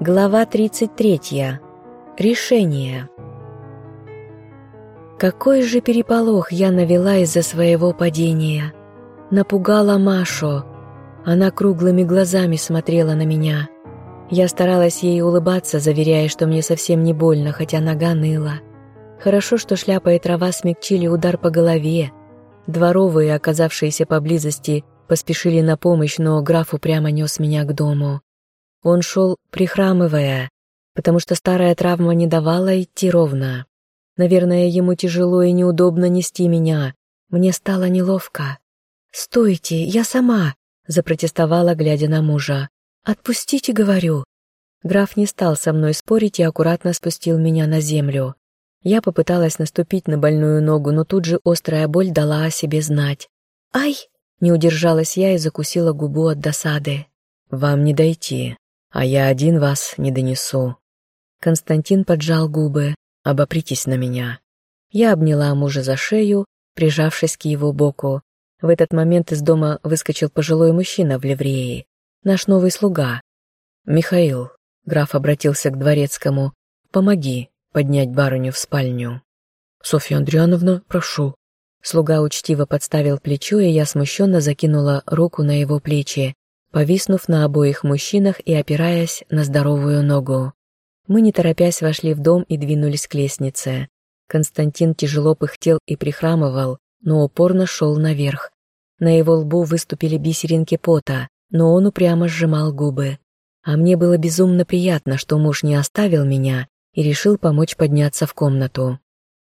Глава 33. Решение. Какой же переполох я навела из-за своего падения. Напугала Машу. Она круглыми глазами смотрела на меня. Я старалась ей улыбаться, заверяя, что мне совсем не больно, хотя нога ныла. Хорошо, что шляпа и трава смягчили удар по голове. Дворовые, оказавшиеся поблизости, поспешили на помощь, но граф упрямо нес меня к дому. Он шел, прихрамывая, потому что старая травма не давала идти ровно. Наверное, ему тяжело и неудобно нести меня. Мне стало неловко. «Стойте, я сама!» — запротестовала, глядя на мужа. «Отпустите, говорю». Граф не стал со мной спорить и аккуратно спустил меня на землю. Я попыталась наступить на больную ногу, но тут же острая боль дала о себе знать. «Ай!» — не удержалась я и закусила губу от досады. «Вам не дойти», а я один вас не донесу». Константин поджал губы. «Обопритесь на меня». Я обняла мужа за шею, прижавшись к его боку. В этот момент из дома выскочил пожилой мужчина в ливреи. Наш новый слуга. «Михаил», — граф обратился к дворецкому, — «помоги поднять барыню в спальню». «Софья Андриановна, прошу». Слуга учтиво подставил плечо, и я смущенно закинула руку на его плечи повиснув на обоих мужчинах и опираясь на здоровую ногу. Мы, не торопясь, вошли в дом и двинулись к лестнице. Константин тяжело пыхтел и прихрамывал, но упорно шел наверх. На его лбу выступили бисеринки пота, но он упрямо сжимал губы. А мне было безумно приятно, что муж не оставил меня и решил помочь подняться в комнату.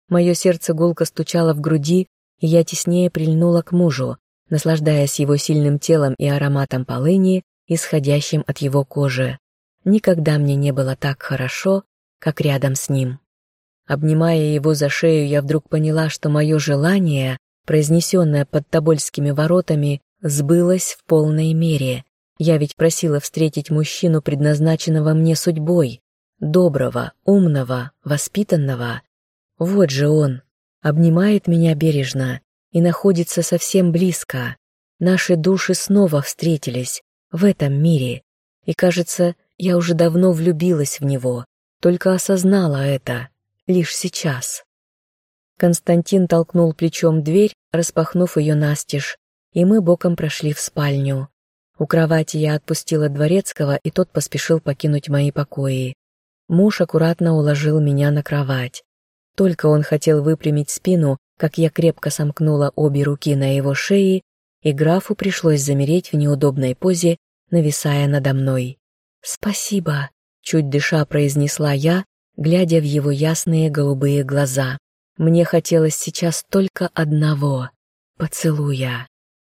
Мое сердце гулко стучало в груди, и я теснее прильнула к мужу, наслаждаясь его сильным телом и ароматом полыни, исходящим от его кожи. Никогда мне не было так хорошо, как рядом с ним. Обнимая его за шею, я вдруг поняла, что мое желание, произнесенное под Тобольскими воротами, сбылось в полной мере. Я ведь просила встретить мужчину, предназначенного мне судьбой, доброго, умного, воспитанного. Вот же он, обнимает меня бережно, и находится совсем близко. Наши души снова встретились в этом мире, и, кажется, я уже давно влюбилась в него, только осознала это лишь сейчас. Константин толкнул плечом дверь, распахнув ее настежь, и мы боком прошли в спальню. У кровати я отпустила дворецкого, и тот поспешил покинуть мои покои. Муж аккуратно уложил меня на кровать. Только он хотел выпрямить спину, как я крепко сомкнула обе руки на его шее, и графу пришлось замереть в неудобной позе, нависая надо мной. «Спасибо», — чуть дыша произнесла я, глядя в его ясные голубые глаза. Мне хотелось сейчас только одного — поцелуя.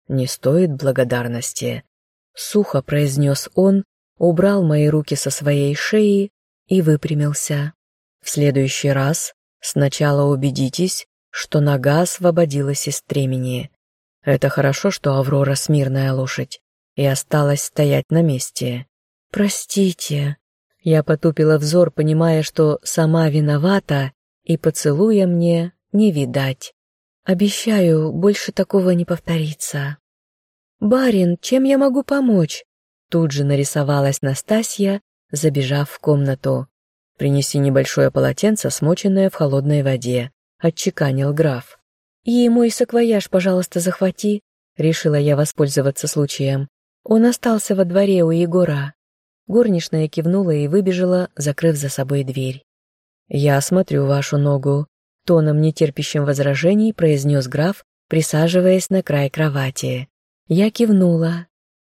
«Не стоит благодарности», — сухо произнес он, убрал мои руки со своей шеи и выпрямился. «В следующий раз сначала убедитесь, что нога освободилась из стремени. Это хорошо, что Аврора смирная лошадь и осталась стоять на месте. «Простите». Я потупила взор, понимая, что сама виновата, и поцелуя мне не видать. Обещаю, больше такого не повторится. «Барин, чем я могу помочь?» Тут же нарисовалась Настасья, забежав в комнату. «Принеси небольшое полотенце, смоченное в холодной воде. — отчеканил граф. «И мой саквояж, пожалуйста, захвати», — решила я воспользоваться случаем. Он остался во дворе у Егора. Горничная кивнула и выбежала, закрыв за собой дверь. «Я осмотрю вашу ногу», — тоном нетерпящим возражений произнес граф, присаживаясь на край кровати. Я кивнула.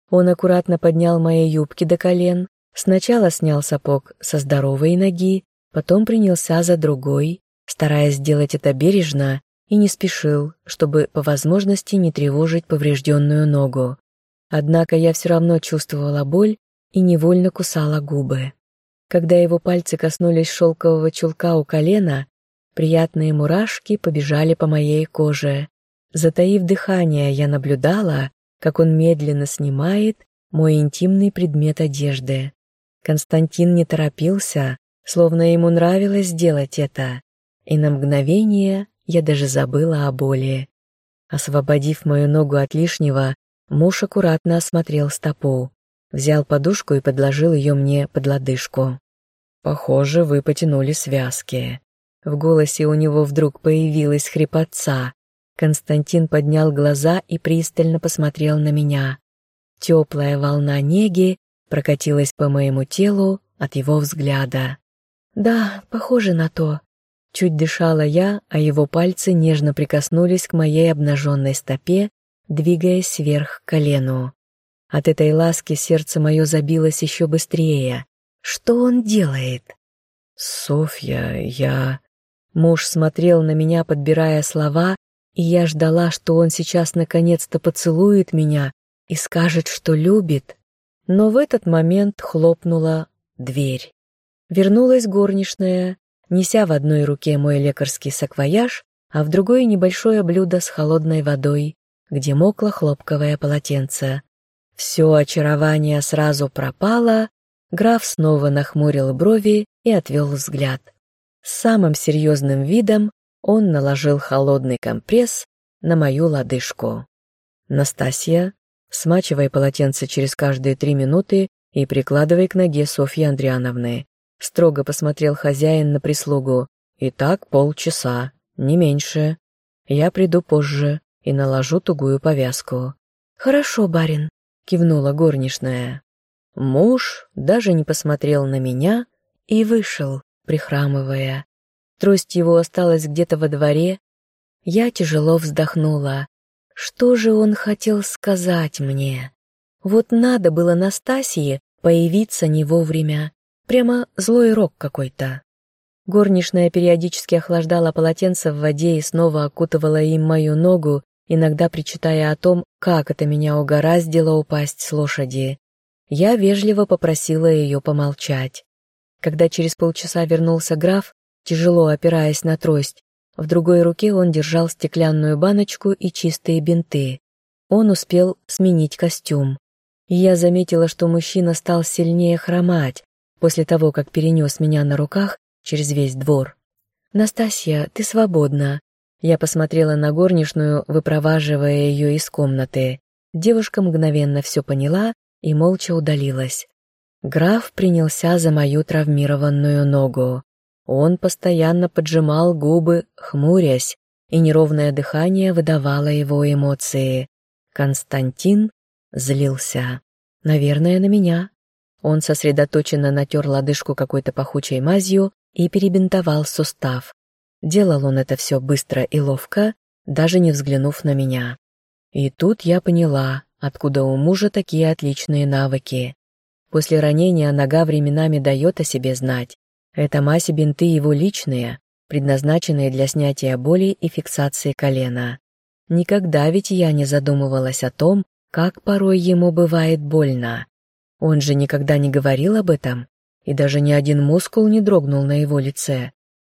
Он аккуратно поднял мои юбки до колен, сначала снял сапог со здоровой ноги, потом принялся за другой, стараясь сделать это бережно и не спешил, чтобы по возможности не тревожить поврежденную ногу. Однако я все равно чувствовала боль и невольно кусала губы. Когда его пальцы коснулись шелкового чулка у колена, приятные мурашки побежали по моей коже. Затаив дыхание, я наблюдала, как он медленно снимает мой интимный предмет одежды. Константин не торопился, словно ему нравилось делать это и на мгновение я даже забыла о боли. Освободив мою ногу от лишнего, муж аккуратно осмотрел стопу, взял подушку и подложил ее мне под лодыжку. Похоже, вы потянули связки. В голосе у него вдруг появилась хрипотца. Константин поднял глаза и пристально посмотрел на меня. Теплая волна неги прокатилась по моему телу от его взгляда. «Да, похоже на то». Чуть дышала я, а его пальцы нежно прикоснулись к моей обнаженной стопе, двигаясь вверх к колену. От этой ласки сердце мое забилось еще быстрее. Что он делает? «Софья, я...» Муж смотрел на меня, подбирая слова, и я ждала, что он сейчас наконец-то поцелует меня и скажет, что любит. Но в этот момент хлопнула дверь. Вернулась горничная, неся в одной руке мой лекарский саквояж, а в другой небольшое блюдо с холодной водой, где мокло хлопковое полотенце. Все очарование сразу пропало, граф снова нахмурил брови и отвел взгляд. С самым серьезным видом он наложил холодный компресс на мою лодыжку. «Настасья, смачивай полотенце через каждые три минуты и прикладывай к ноге Софьи Андриановны. Строго посмотрел хозяин на прислугу. «И так полчаса, не меньше. Я приду позже и наложу тугую повязку». «Хорошо, барин», — кивнула горничная. Муж даже не посмотрел на меня и вышел, прихрамывая. Трость его осталась где-то во дворе. Я тяжело вздохнула. Что же он хотел сказать мне? Вот надо было Настасье появиться не вовремя. Прямо злой рок какой-то. Горничная периодически охлаждала полотенце в воде и снова окутывала им мою ногу, иногда причитая о том, как это меня угораздило упасть с лошади. Я вежливо попросила ее помолчать. Когда через полчаса вернулся граф, тяжело опираясь на трость, в другой руке он держал стеклянную баночку и чистые бинты. Он успел сменить костюм. я заметила, что мужчина стал сильнее хромать, после того, как перенес меня на руках через весь двор. «Настасья, ты свободна». Я посмотрела на горничную, выпроваживая ее из комнаты. Девушка мгновенно все поняла и молча удалилась. Граф принялся за мою травмированную ногу. Он постоянно поджимал губы, хмурясь, и неровное дыхание выдавало его эмоции. Константин злился. Наверное, на меня. Он сосредоточенно натер лодыжку какой-то пахучей мазью и перебинтовал сустав. Делал он это все быстро и ловко, даже не взглянув на меня. И тут я поняла, откуда у мужа такие отличные навыки. После ранения нога временами дает о себе знать. Это мазь и бинты его личные, предназначенные для снятия боли и фиксации колена. Никогда ведь я не задумывалась о том, как порой ему бывает больно. Он же никогда не говорил об этом, и даже ни один мускул не дрогнул на его лице.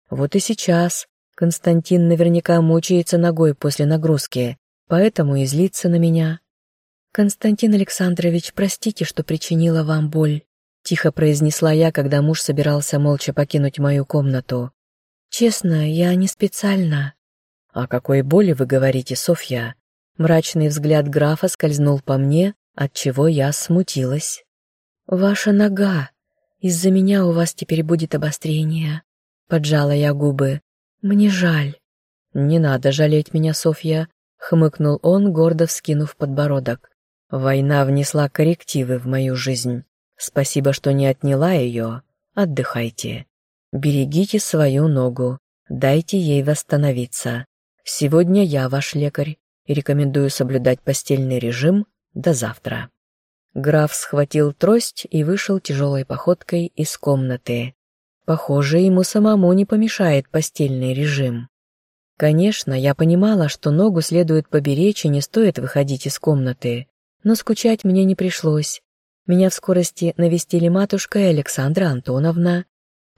Вот и сейчас Константин наверняка мучается ногой после нагрузки, поэтому и злится на меня. «Константин Александрович, простите, что причинила вам боль», — тихо произнесла я, когда муж собирался молча покинуть мою комнату. «Честно, я не специально». «О какой боли вы говорите, Софья?» Мрачный взгляд графа скользнул по мне, от чего я смутилась. «Ваша нога. Из-за меня у вас теперь будет обострение». Поджала я губы. «Мне жаль». «Не надо жалеть меня, Софья», — хмыкнул он, гордо вскинув подбородок. «Война внесла коррективы в мою жизнь. Спасибо, что не отняла ее. Отдыхайте. Берегите свою ногу. Дайте ей восстановиться. Сегодня я ваш лекарь и рекомендую соблюдать постельный режим до завтра». Граф схватил трость и вышел тяжелой походкой из комнаты. Похоже, ему самому не помешает постельный режим. Конечно, я понимала, что ногу следует поберечь и не стоит выходить из комнаты, но скучать мне не пришлось. Меня в скорости навестили матушка и Александра Антоновна.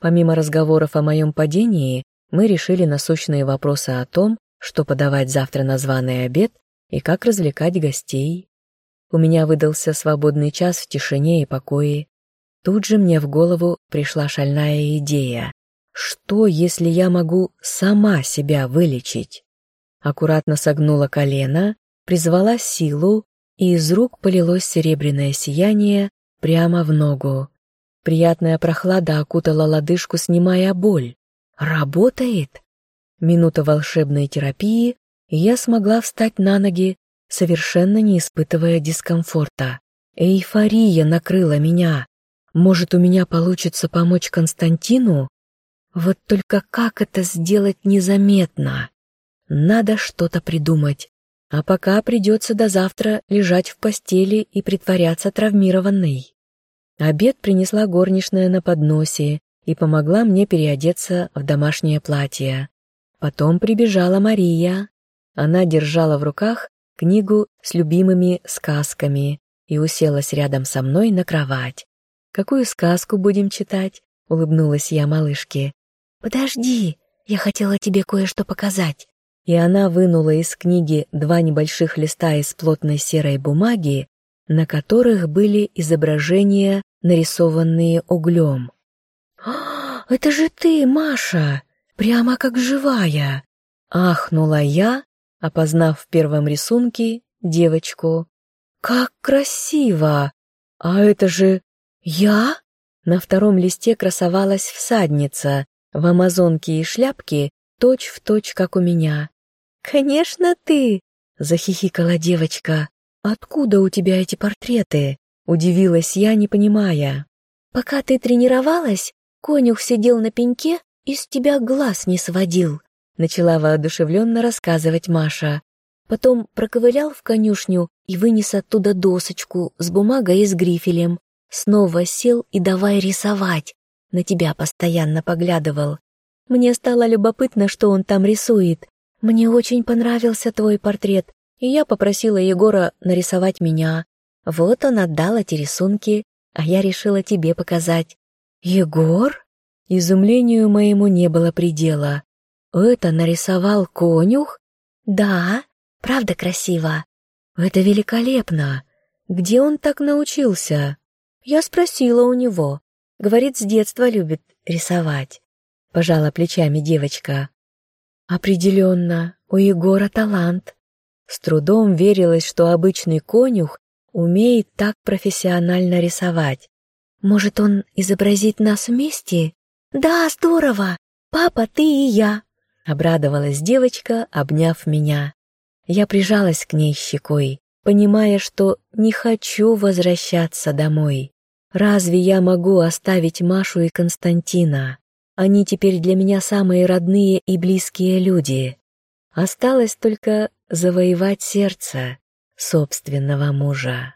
Помимо разговоров о моем падении, мы решили насущные вопросы о том, что подавать завтра на званый обед и как развлекать гостей. У меня выдался свободный час в тишине и покое. Тут же мне в голову пришла шальная идея. Что, если я могу сама себя вылечить? Аккуратно согнула колено, призвала силу, и из рук полилось серебряное сияние прямо в ногу. Приятная прохлада окутала лодыжку, снимая боль. Работает? Минута волшебной терапии, и я смогла встать на ноги, совершенно не испытывая дискомфорта. Эйфория накрыла меня. Может, у меня получится помочь Константину? Вот только как это сделать незаметно? Надо что-то придумать. А пока придется до завтра лежать в постели и притворяться травмированной. Обед принесла горничная на подносе и помогла мне переодеться в домашнее платье. Потом прибежала Мария. Она держала в руках книгу с любимыми сказками и уселась рядом со мной на кровать. «Какую сказку будем читать?» — улыбнулась я малышке. «Подожди, я хотела тебе кое-что показать». И она вынула из книги два небольших листа из плотной серой бумаги, на которых были изображения, нарисованные углем. «А, это же ты, Маша! Прямо как живая!» Ахнула я, опознав в первом рисунке девочку. «Как красиво! А это же «Я?» На втором листе красовалась всадница в амазонке и шляпке, точь-в-точь, как у меня. «Конечно ты!» — захихикала девочка. «Откуда у тебя эти портреты?» — удивилась я, не понимая. «Пока ты тренировалась, конюх сидел на пеньке и с тебя глаз не сводил», — начала воодушевленно рассказывать Маша. Потом проковылял в конюшню и вынес оттуда досочку с бумагой и с грифелем. Снова сел и давай рисовать. На тебя постоянно поглядывал. Мне стало любопытно, что он там рисует. Мне очень понравился твой портрет, и я попросила Егора нарисовать меня. Вот он отдал эти рисунки, а я решила тебе показать. Егор? Изумлению моему не было предела. Это нарисовал конюх? Да, правда красиво. Это великолепно. Где он так научился? Я спросила у него. Говорит, с детства любит рисовать. Пожала плечами девочка. Определенно, у Егора талант. С трудом верилось, что обычный конюх умеет так профессионально рисовать. Может, он изобразит нас вместе? Да, здорово! Папа, ты и я! Обрадовалась девочка, обняв меня. Я прижалась к ней щекой, понимая, что не хочу возвращаться домой. Разве я могу оставить Машу и Константина? Они теперь для меня самые родные и близкие люди. Осталось только завоевать сердце собственного мужа.